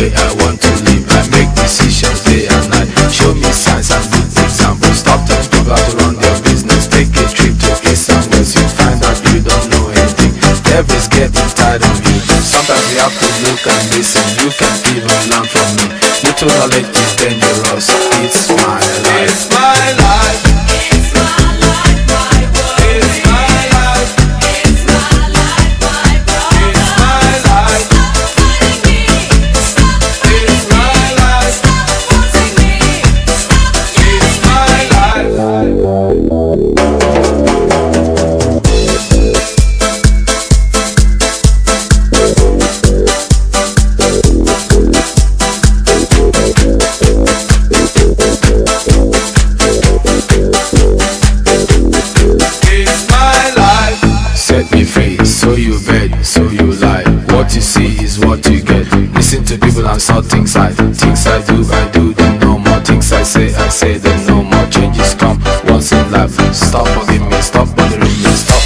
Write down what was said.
way I want to live. I make decisions day and night. Show me signs and good examples. Stop telling people how to run business. Take a trip to case and find you don't know anything. Tired of. Sometimes we have to look and listen. You can even learn from me. Little knowledge Listen to people and saw things I things I do, I do them no more. Things I say, I say them no more. Changes come once in life. Stop forgiving me, stop bothering me, stop